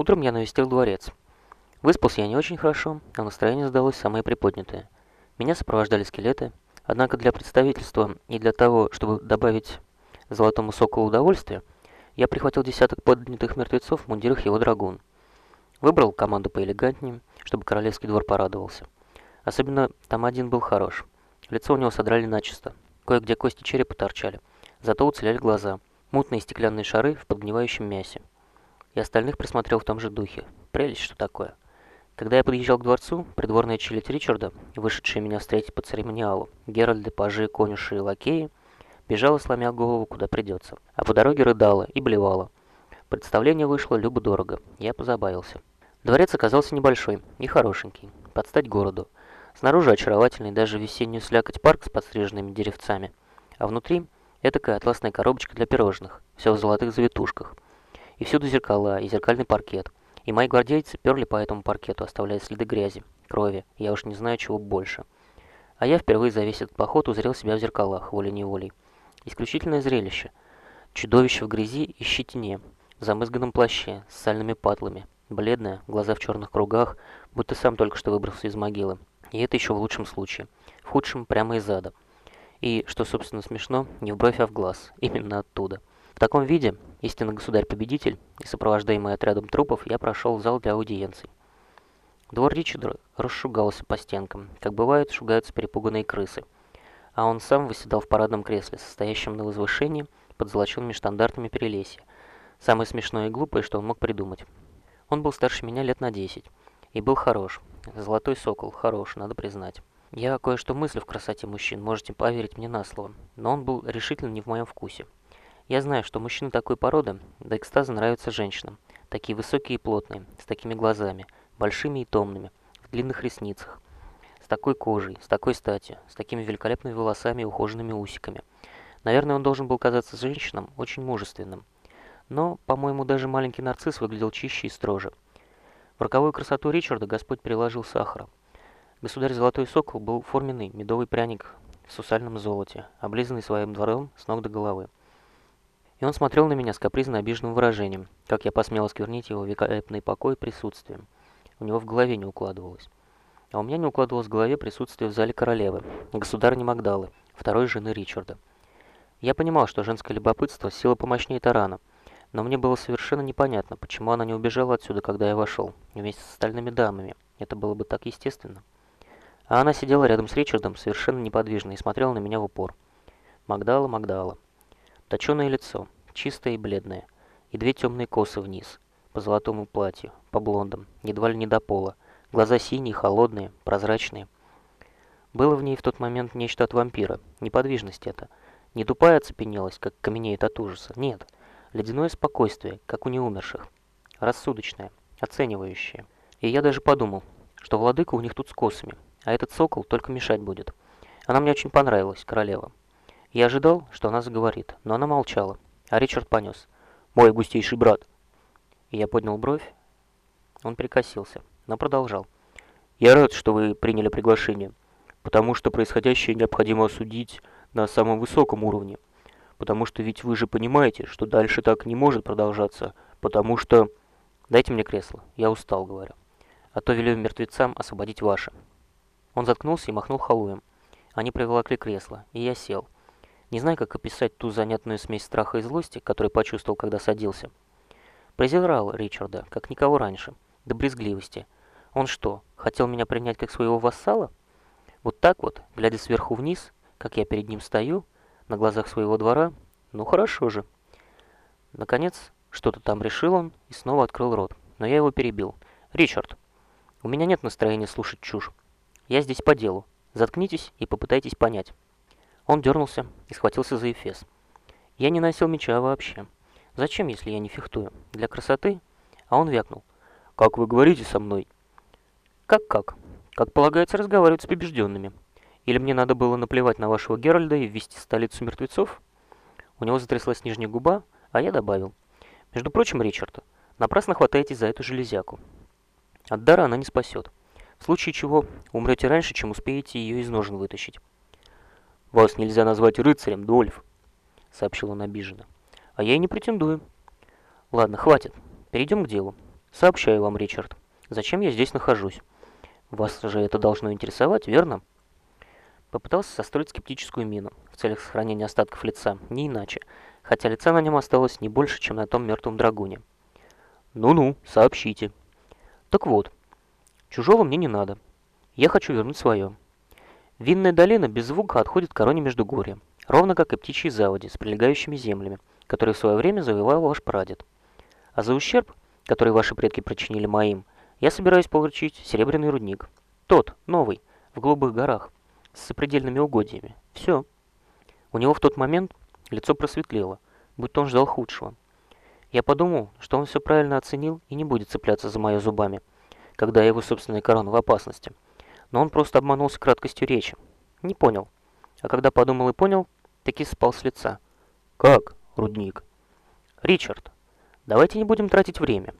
Утром я навестил дворец. Выспался я не очень хорошо, а настроение сдалось самое приподнятое. Меня сопровождали скелеты, однако для представительства и для того, чтобы добавить золотому соколу удовольствия, я прихватил десяток поднятых мертвецов в мундирах его драгун. Выбрал команду поэлегантнее, чтобы королевский двор порадовался. Особенно там один был хорош. Лицо у него содрали начисто. Кое-где кости черепа торчали. Зато уцелели глаза. Мутные стеклянные шары в подгнивающем мясе. И остальных присмотрел в том же духе. Прелесть, что такое. Когда я подъезжал к дворцу, придворная челядь Ричарда, вышедшие меня встретить по церемониалу, Геральды, пажи, конюши и лакеи, бежала, сломя голову, куда придется. А по дороге рыдала и блевала. Представление вышло любо-дорого. Я позабавился. Дворец оказался небольшой и хорошенький, под стать городу. Снаружи очаровательный, даже весеннюю слякоть парк с подстриженными деревцами, а внутри этакая атласная коробочка для пирожных, все в золотых завитушках. И всюду зеркала, и зеркальный паркет. И мои гвардейцы перли по этому паркету, оставляя следы грязи, крови, я уж не знаю чего больше. А я впервые за весь этот поход узрел себя в зеркалах, волей-неволей. Исключительное зрелище. Чудовище в грязи и щетине, в замызганном плаще, с сальными патлами, Бледная, глаза в черных кругах, будто сам только что выбрался из могилы. И это еще в лучшем случае. В худшем прямо из ада. И, что собственно смешно, не в бровь, а в глаз. Именно оттуда. Таком виде, истинно государь-победитель, и сопровождаемый отрядом трупов, я прошел в зал для аудиенций. Двор Ричарда расшугался по стенкам, как бывает шугаются перепуганные крысы. А он сам выседал в парадном кресле, состоящем на возвышении под золоченными штандартами перелесья. Самое смешное и глупое, что он мог придумать. Он был старше меня лет на 10 и был хорош. Золотой сокол, хорош, надо признать. Я кое-что мыслю в красоте мужчин, можете поверить мне на слово, но он был решительно не в моем вкусе. Я знаю, что мужчины такой породы до экстаза нравятся женщинам. Такие высокие и плотные, с такими глазами, большими и томными, в длинных ресницах, с такой кожей, с такой статью, с такими великолепными волосами и ухоженными усиками. Наверное, он должен был казаться женщинам очень мужественным. Но, по-моему, даже маленький нарцисс выглядел чище и строже. В роковую красоту Ричарда Господь приложил сахара. Государь Золотой Сокол был форменный медовый пряник в сусальном золоте, облизанный своим двором с ног до головы. И он смотрел на меня с капризно обиженным выражением, как я посмел осквернить его великолепный покой присутствием. У него в голове не укладывалось. А у меня не укладывалось в голове присутствие в зале королевы, государни Магдалы, второй жены Ричарда. Я понимал, что женское любопытство – сила помощнее тарана – но мне было совершенно непонятно, почему она не убежала отсюда, когда я вошел, вместе с остальными дамами. Это было бы так естественно. А она сидела рядом с Ричардом, совершенно неподвижно, и смотрела на меня в упор. Магдала, Магдала. Точеное лицо, чистое и бледное, и две темные косы вниз, по золотому платью, по блондам, едва ли не до пола. Глаза синие, холодные, прозрачные. Было в ней в тот момент нечто от вампира, неподвижность это. Не тупая оцепенелась, как каменеет от ужаса, нет — Ледяное спокойствие, как у неумерших. Рассудочное, оценивающее. И я даже подумал, что владыка у них тут с косами, а этот сокол только мешать будет. Она мне очень понравилась, королева. Я ожидал, что она заговорит, но она молчала, а Ричард понес. «Мой густейший брат!» И я поднял бровь. Он прикосился, но продолжал. «Я рад, что вы приняли приглашение, потому что происходящее необходимо осудить на самом высоком уровне потому что ведь вы же понимаете, что дальше так не может продолжаться, потому что... Дайте мне кресло, я устал, говорю. А то велю мертвецам освободить ваше. Он заткнулся и махнул халуем. Они приволокли кресло, и я сел. Не знаю, как описать ту занятную смесь страха и злости, которую почувствовал, когда садился. Презирал Ричарда, как никого раньше, до брезгливости. Он что, хотел меня принять как своего вассала? Вот так вот, глядя сверху вниз, как я перед ним стою, на глазах своего двора? Ну хорошо же. Наконец, что-то там решил он и снова открыл рот, но я его перебил. «Ричард, у меня нет настроения слушать чушь. Я здесь по делу. Заткнитесь и попытайтесь понять». Он дернулся и схватился за эфес. Я не носил меча вообще. Зачем, если я не фехтую? Для красоты? А он вякнул. «Как вы говорите со мной?» «Как-как? Как полагается разговаривать с побежденными». Или мне надо было наплевать на вашего Геральда и ввести столицу мертвецов? У него затряслась нижняя губа, а я добавил. Между прочим, Ричард, напрасно хватаетесь за эту железяку. От дара она не спасет. В случае чего умрете раньше, чем успеете ее из ножен вытащить. «Вас нельзя назвать рыцарем, Дольф», — сообщил он обиженно. «А я и не претендую». «Ладно, хватит. Перейдем к делу. Сообщаю вам, Ричард. Зачем я здесь нахожусь? Вас же это должно интересовать, верно? Попытался состроить скептическую мину в целях сохранения остатков лица, не иначе, хотя лица на нем осталось не больше, чем на том мертвом драгуне. Ну-ну, сообщите. Так вот, чужого мне не надо. Я хочу вернуть свое. Винная долина без звука отходит короне Междугорья, ровно как и птичьи заводи с прилегающими землями, которые в свое время завоевал ваш прадед. А за ущерб, который ваши предки причинили моим, я собираюсь получить серебряный рудник. Тот, новый, в голубых горах, с сопредельными угодьями. Все. У него в тот момент лицо просветлело, будто он ждал худшего. Я подумал, что он все правильно оценил и не будет цепляться за мои зубами, когда его собственная корона в опасности. Но он просто обманулся краткостью речи. Не понял. А когда подумал и понял, таки спал с лица. «Как, рудник?» «Ричард, давайте не будем тратить время.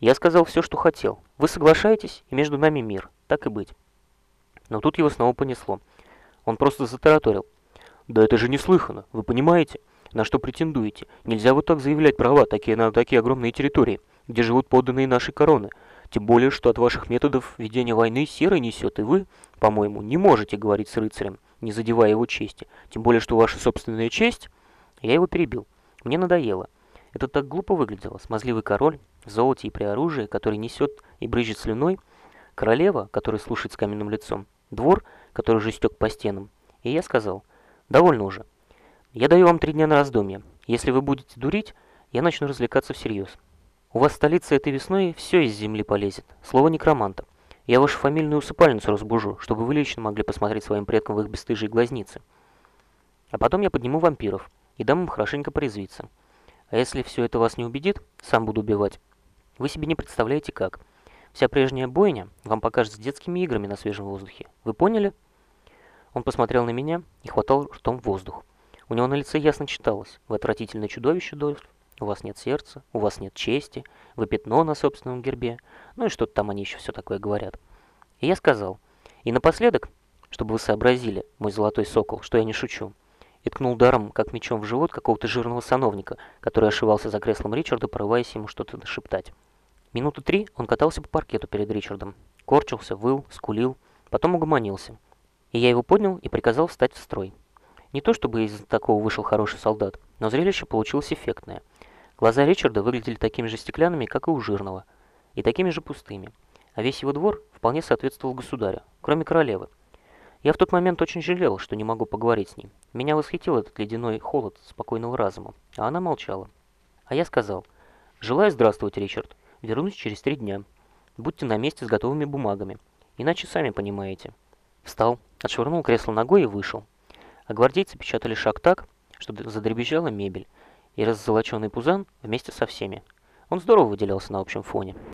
Я сказал все, что хотел. Вы соглашаетесь, и между нами мир. Так и быть». Но тут его снова понесло. Он просто затараторил. «Да это же неслыханно, вы понимаете? На что претендуете? Нельзя вот так заявлять права такие, на такие огромные территории, где живут подданные нашей короны. Тем более, что от ваших методов ведения войны серой несет, и вы, по-моему, не можете говорить с рыцарем, не задевая его чести. Тем более, что ваша собственная честь...» Я его перебил. Мне надоело. Это так глупо выглядело. Смазливый король в золоте и при оружии, который несет и брызжет слюной, королева, которая слушает с каменным лицом, двор, который уже стек по стенам. И я сказал, довольно уже. Я даю вам три дня на раздумье. Если вы будете дурить, я начну развлекаться всерьез. У вас в столице этой весной все из земли полезет. Слово некроманта. Я вашу фамильную усыпальницу разбужу, чтобы вы лично могли посмотреть своим предкам в их бесстыжие глазницы. А потом я подниму вампиров и дам им хорошенько порезвиться. А если все это вас не убедит, сам буду убивать. Вы себе не представляете как. Вся прежняя бойня вам покажется детскими играми на свежем воздухе. Вы поняли? Он посмотрел на меня и хватал ртом воздух. У него на лице ясно читалось. Вы отвратительное чудовище, Дольф. У вас нет сердца, у вас нет чести, вы пятно на собственном гербе. Ну и что-то там они еще все такое говорят. И я сказал. И напоследок, чтобы вы сообразили, мой золотой сокол, что я не шучу, и ткнул даром, как мечом в живот какого-то жирного сановника, который ошивался за креслом Ричарда, порываясь ему что-то шептать. Минуты три он катался по паркету перед Ричардом, корчился, выл, скулил, потом угомонился. И я его поднял и приказал встать в строй. Не то чтобы из такого вышел хороший солдат, но зрелище получилось эффектное. Глаза Ричарда выглядели такими же стеклянными, как и у жирного, и такими же пустыми, а весь его двор вполне соответствовал государю, кроме королевы. Я в тот момент очень жалел, что не могу поговорить с ним. Меня восхитил этот ледяной холод спокойного разума, а она молчала. А я сказал, «Желаю здравствовать, Ричард. Вернусь через три дня. Будьте на месте с готовыми бумагами. Иначе сами понимаете. Встал, отшвырнул кресло ногой и вышел. А гвардейцы печатали шаг так, что задребезжала мебель, и раззолоченный пузан вместе со всеми. Он здорово выделялся на общем фоне.